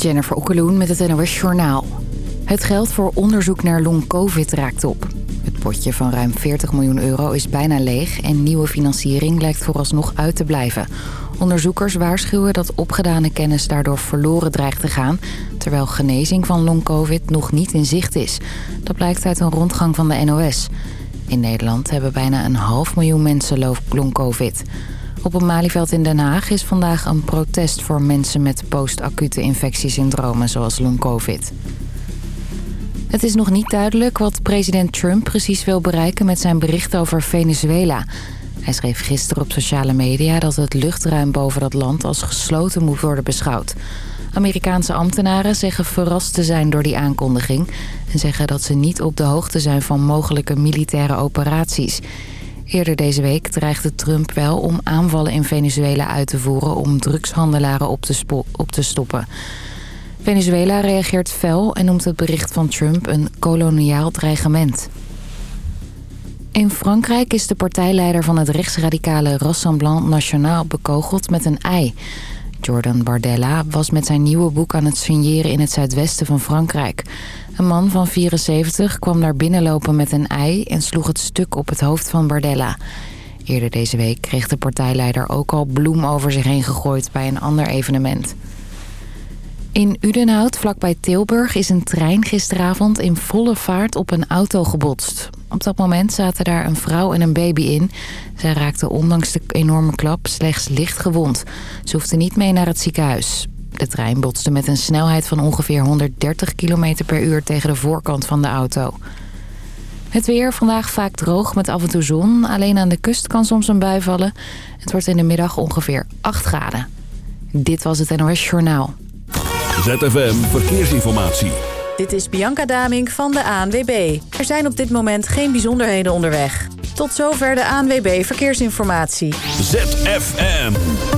Jennifer Okkeloen met het NOS Journaal. Het geld voor onderzoek naar long-covid raakt op. Het potje van ruim 40 miljoen euro is bijna leeg... en nieuwe financiering lijkt vooralsnog uit te blijven. Onderzoekers waarschuwen dat opgedane kennis daardoor verloren dreigt te gaan... terwijl genezing van long-covid nog niet in zicht is. Dat blijkt uit een rondgang van de NOS. In Nederland hebben bijna een half miljoen mensen long-covid... Op een Malieveld in Den Haag is vandaag een protest voor mensen met post-acute infectiesyndromen zoals long-covid. Het is nog niet duidelijk wat president Trump precies wil bereiken met zijn bericht over Venezuela. Hij schreef gisteren op sociale media dat het luchtruim boven dat land als gesloten moet worden beschouwd. Amerikaanse ambtenaren zeggen verrast te zijn door die aankondiging... en zeggen dat ze niet op de hoogte zijn van mogelijke militaire operaties... Eerder deze week dreigde Trump wel om aanvallen in Venezuela uit te voeren... om drugshandelaren op te, op te stoppen. Venezuela reageert fel en noemt het bericht van Trump een koloniaal dreigement. In Frankrijk is de partijleider van het rechtsradicale Rassemblement National bekogeld met een ei. Jordan Bardella was met zijn nieuwe boek aan het signeren in het zuidwesten van Frankrijk. Een man van 74 kwam daar binnenlopen met een ei en sloeg het stuk op het hoofd van Bardella. Eerder deze week kreeg de partijleider ook al bloem over zich heen gegooid bij een ander evenement. In Udenhout, vlakbij Tilburg, is een trein gisteravond in volle vaart op een auto gebotst. Op dat moment zaten daar een vrouw en een baby in. Zij raakten ondanks de enorme klap slechts licht gewond. Ze hoefden niet mee naar het ziekenhuis. De trein botste met een snelheid van ongeveer 130 km per uur tegen de voorkant van de auto. Het weer vandaag vaak droog met af en toe zon. Alleen aan de kust kan soms een bui vallen. Het wordt in de middag ongeveer 8 graden. Dit was het NOS Journaal. ZFM Verkeersinformatie. Dit is Bianca Damink van de ANWB. Er zijn op dit moment geen bijzonderheden onderweg. Tot zover de ANWB Verkeersinformatie. ZFM.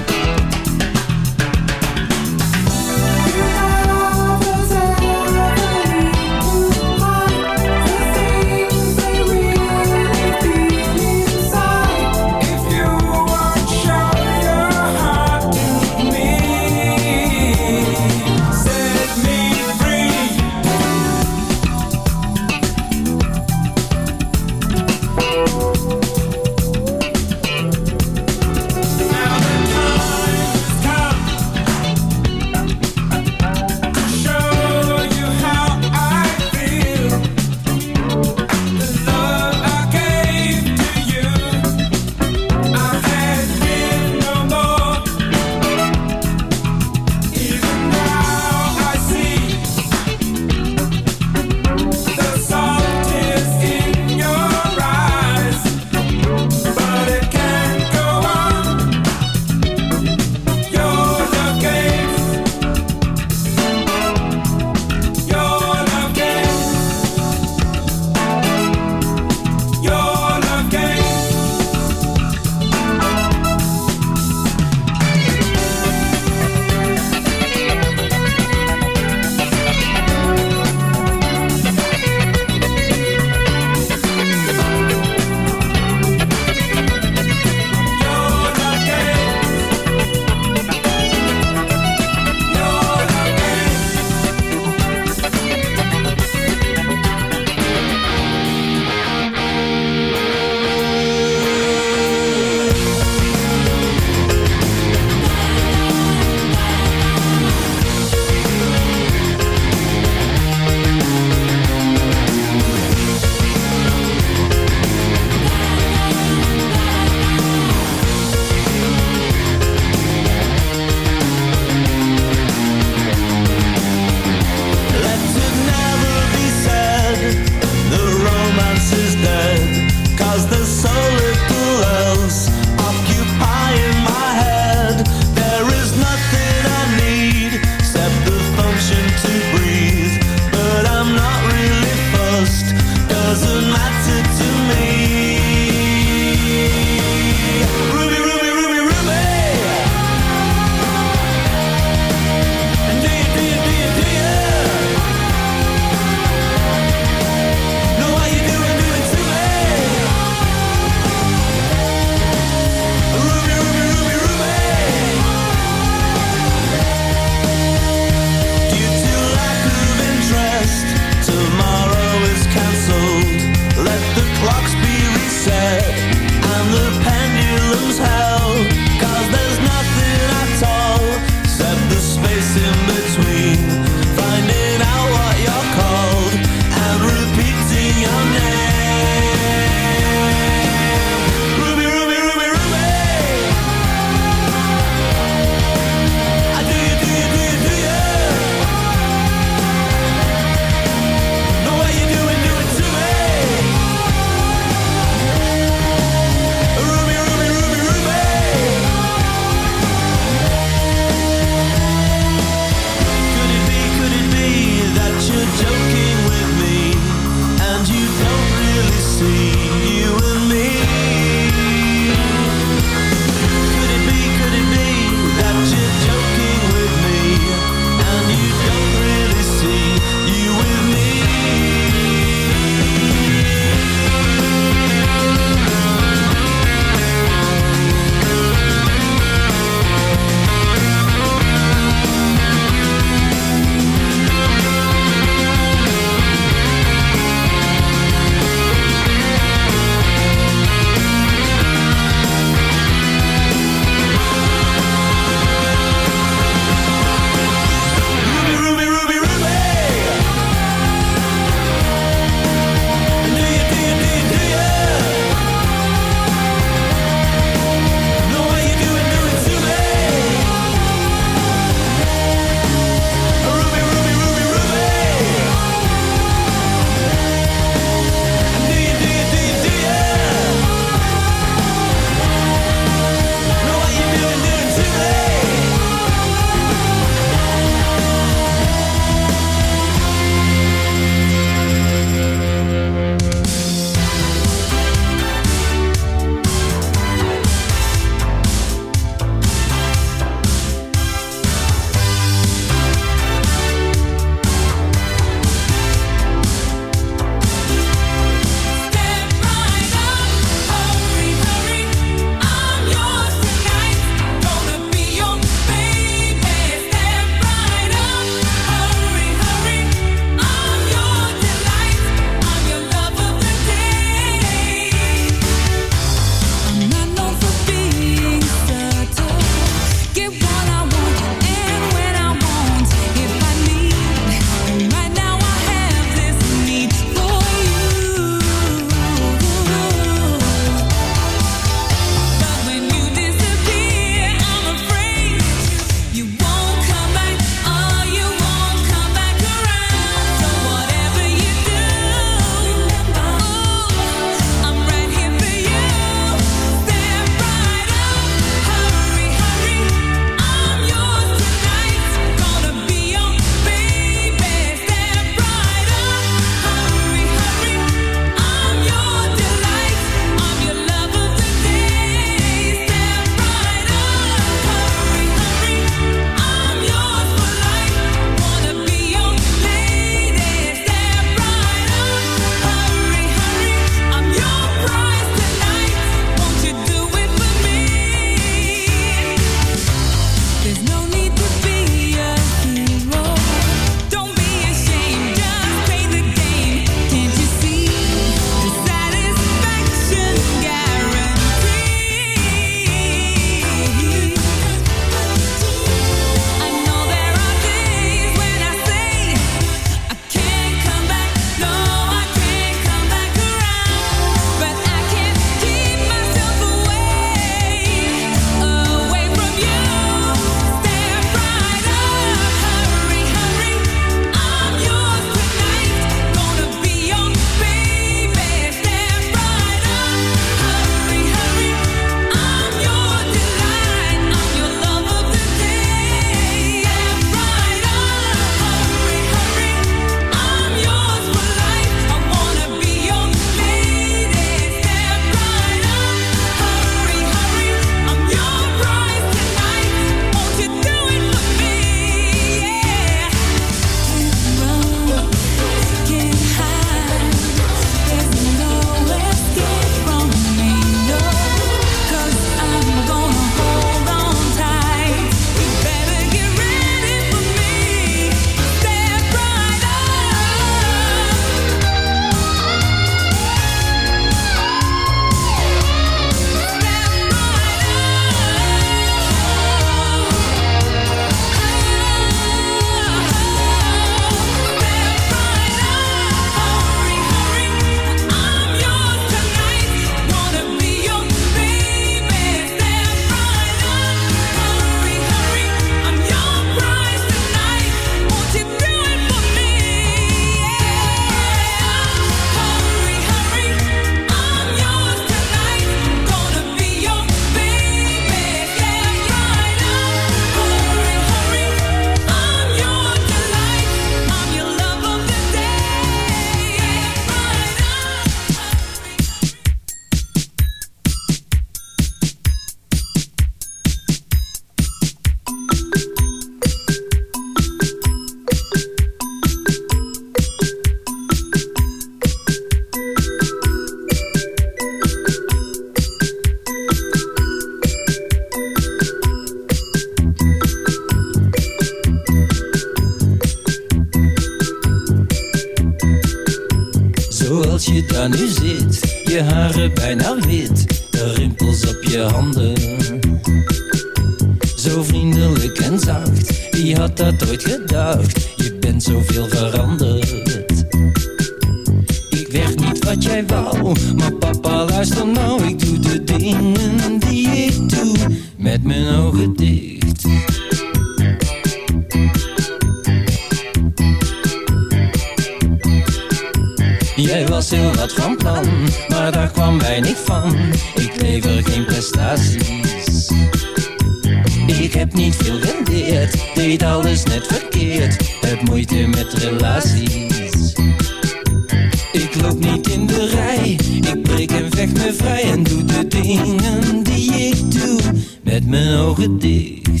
met mijn ogen dicht.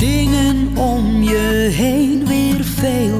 dingen om je heen weer veel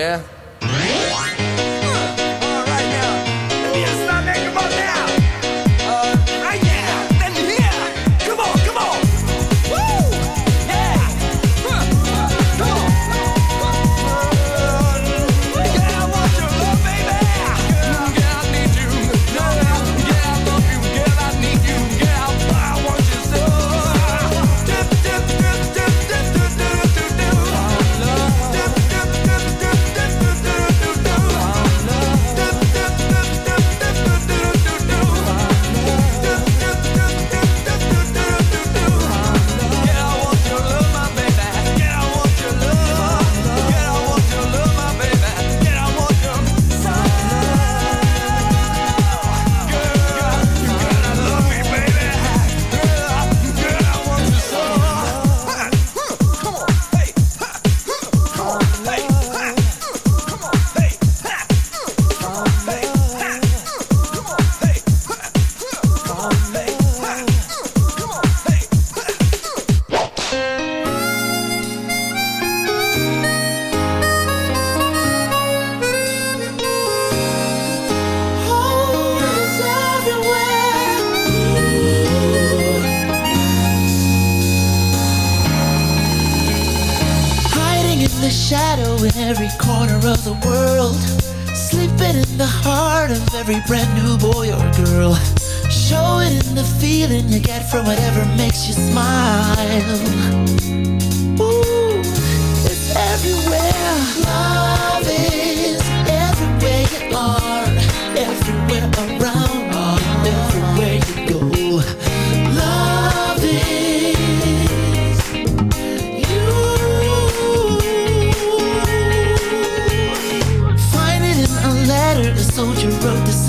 yeah?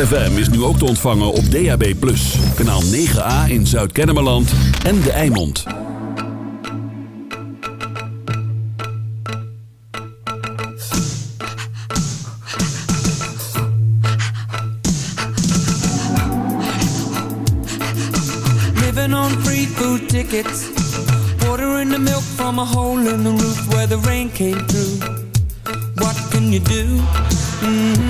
ZFM is nu ook te ontvangen op DAB+. Kanaal 9A in Zuid-Kennemerland en De Eimond. Living on free food tickets. Watering the milk from a hole in the roof where the rain came through. What can you do? hmm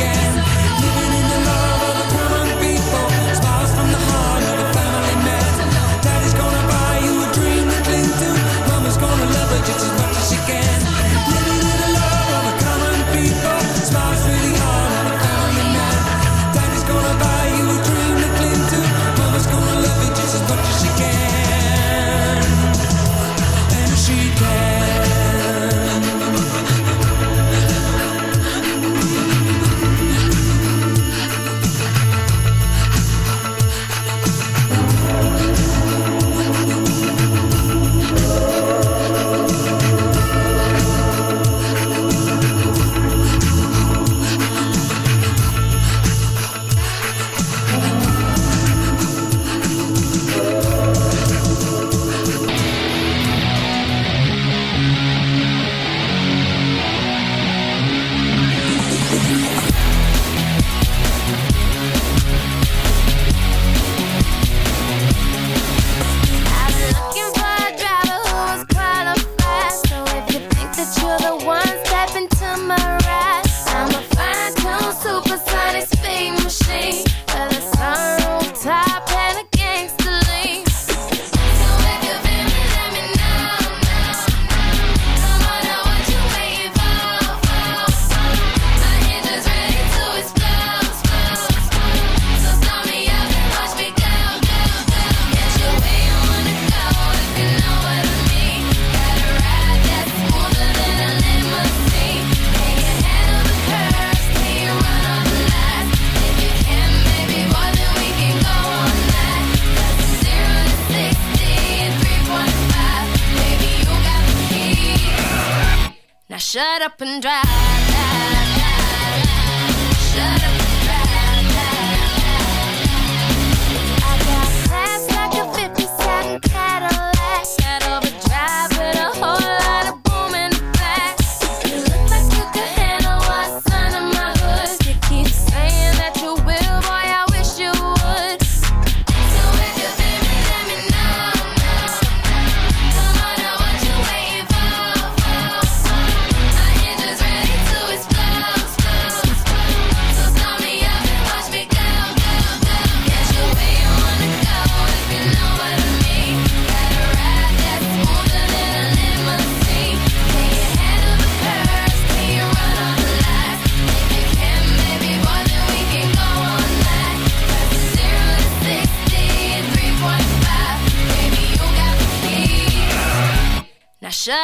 Again.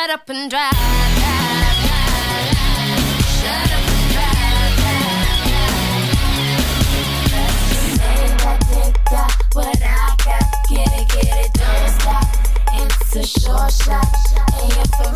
shut up and drive. Shut up and drive. What I got, get it, get it, don't stop. It's a short shot, and you're for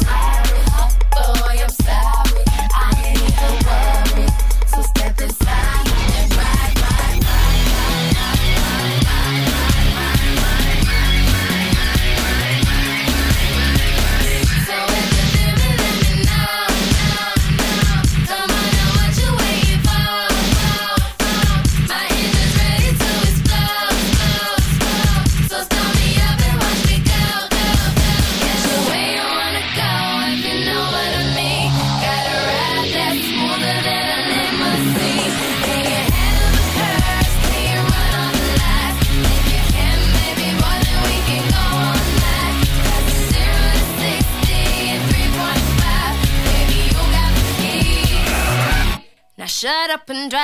up and drive.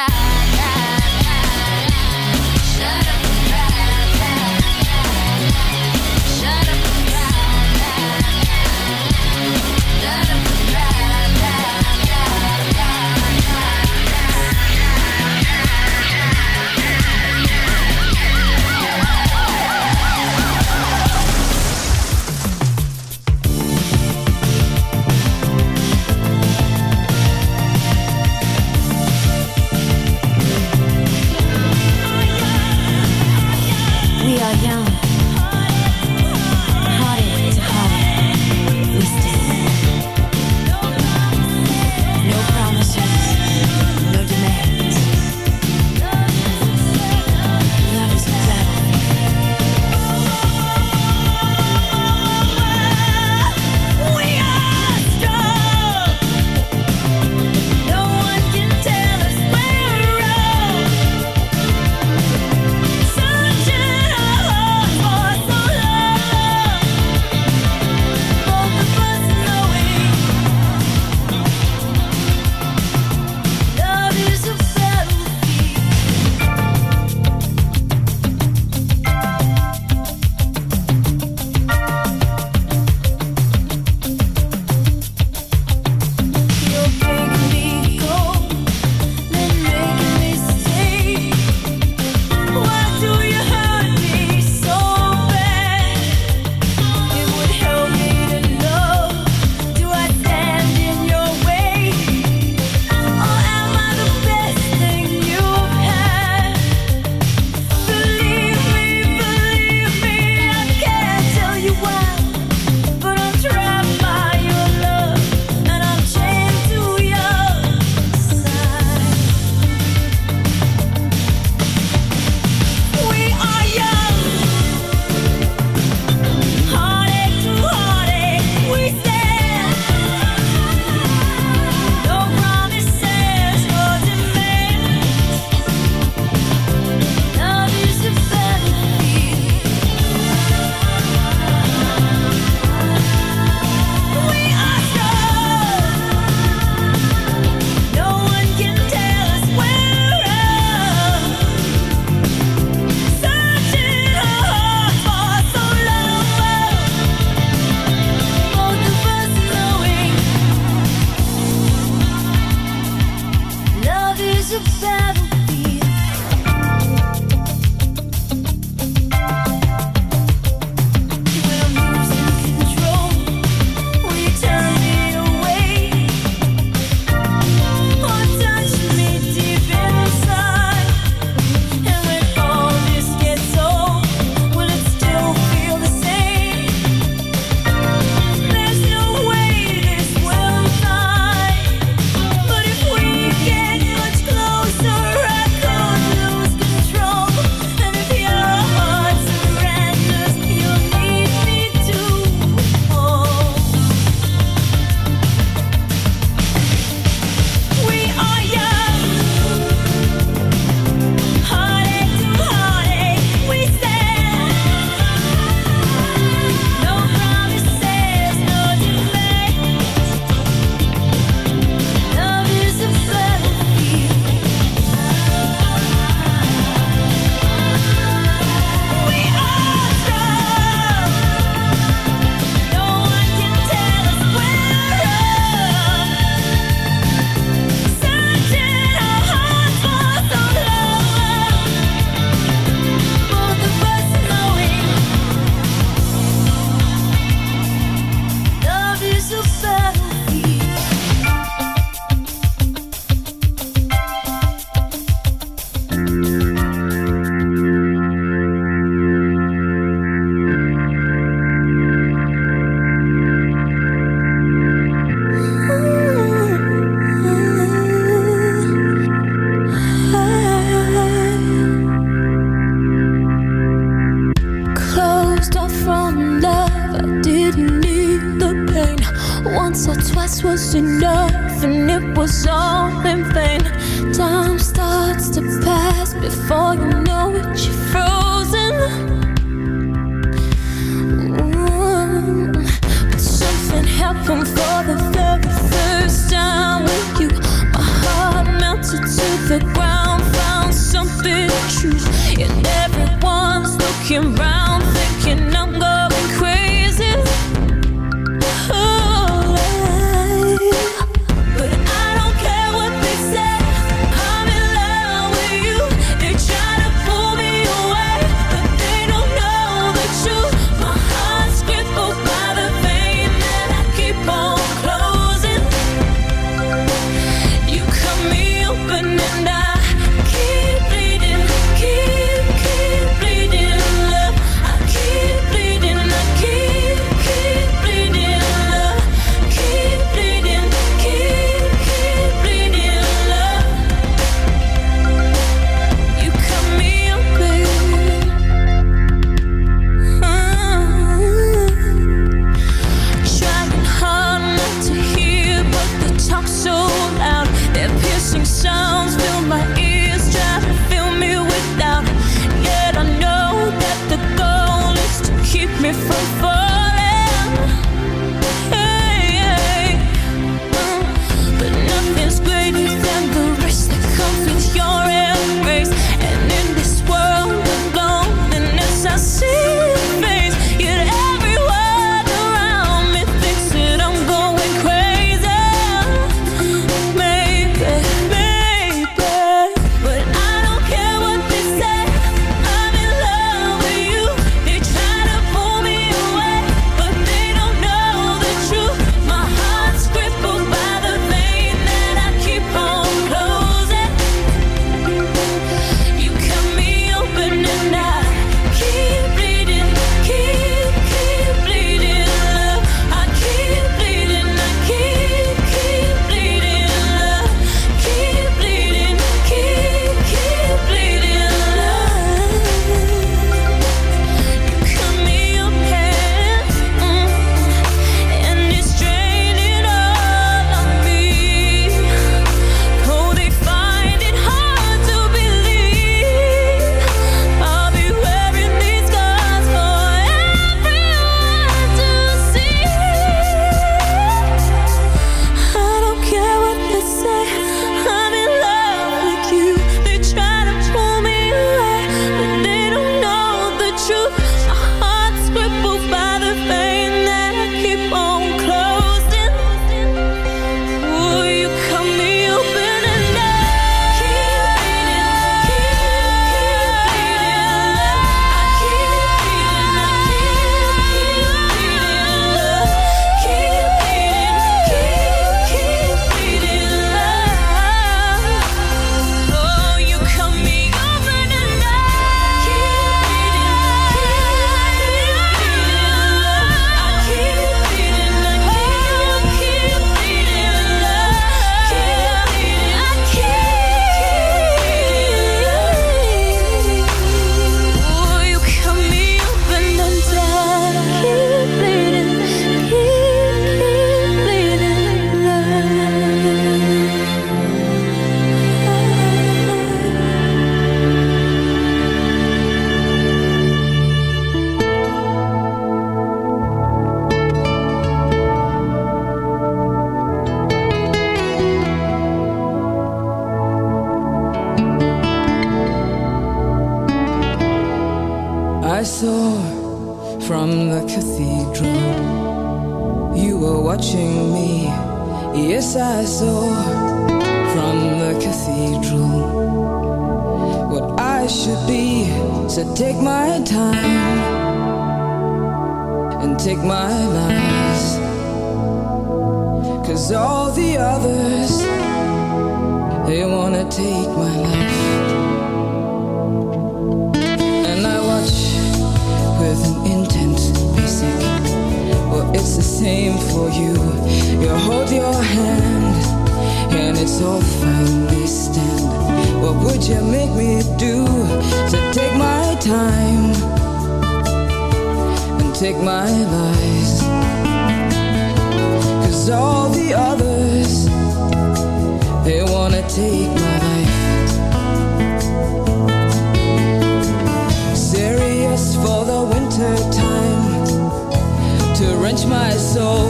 quench my soul.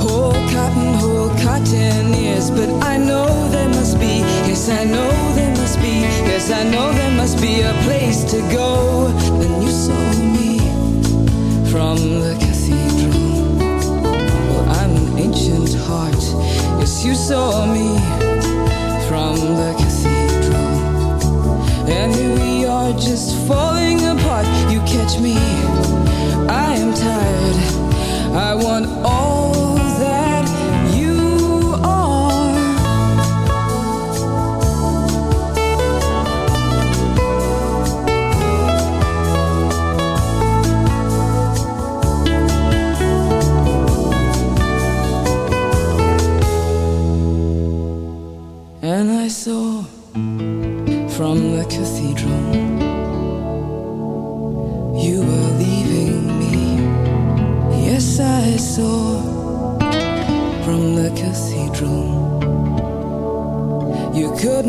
Whole cotton, whole cotton is, but I know there must be, yes, I know there must be, yes, I know there must be a place to go. Then you saw me from the cathedral, well, I'm an ancient heart, yes, you saw me I want